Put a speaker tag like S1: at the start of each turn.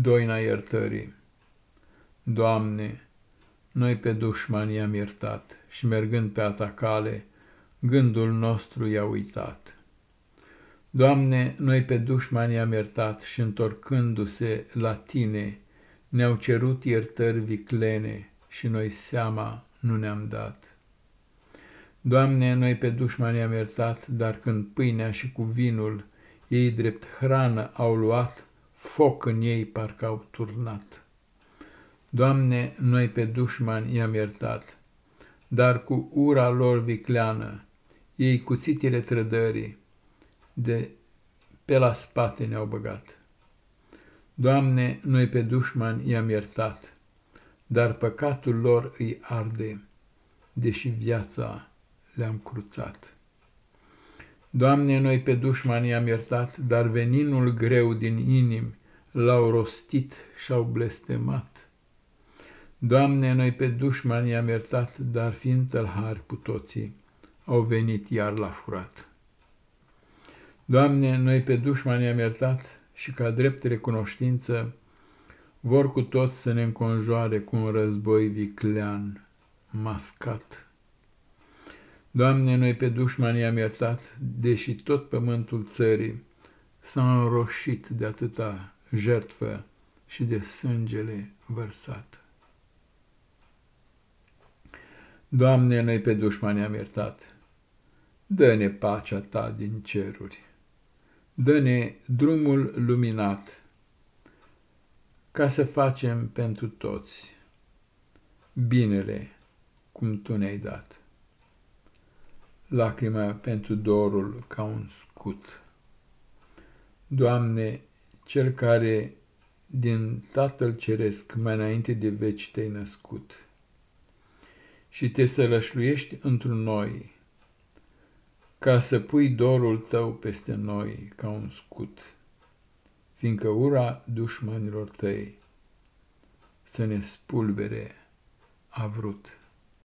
S1: Doina iertării Doamne, noi pe dușmani i-am iertat și mergând pe a ta cale, gândul nostru i-a uitat. Doamne, noi pe dușmani i-am iertat și întorcându-se la Tine, ne-au cerut iertări viclene și noi seama nu ne-am dat. Doamne, noi pe dușmani i-am iertat, dar când pâinea și cu vinul ei drept hrană au luat, foc în ei parcă au turnat. Doamne, noi pe dușmani i-am iertat, dar cu ura lor vicleană, ei cuțitile trădării, de pe la spate ne-au băgat. Doamne, noi pe dușmani i-am iertat, dar păcatul lor îi arde, deși viața le-am cruțat. Doamne, noi pe dușmani i-am iertat, dar veninul greu din inimi l-au rostit și-au blestemat. Doamne, noi pe dușmani i-am iertat, dar fiind tălhari cu toții, au venit iar la furat. Doamne, noi pe dușmani i-am iertat și ca drept recunoștință vor cu toți să ne înconjoare cu un război viclean, mascat. Doamne, noi pe dușmani am iertat, deși tot pământul țării s-a înroșit de atâta jertfă și de sângele vărsat. Doamne, noi pe dușmani am iertat, dă-ne pacea Ta din ceruri, dă-ne drumul luminat, ca să facem pentru toți binele cum Tu ne-ai dat lacrima pentru dorul ca un scut. Doamne, Cel care din Tatăl Ceresc mai înainte de veci te-ai născut și te sălășluiești într noi, ca să pui dorul tău peste noi ca un scut, fiindcă ura dușmanilor tăi să ne spulbere a vrut.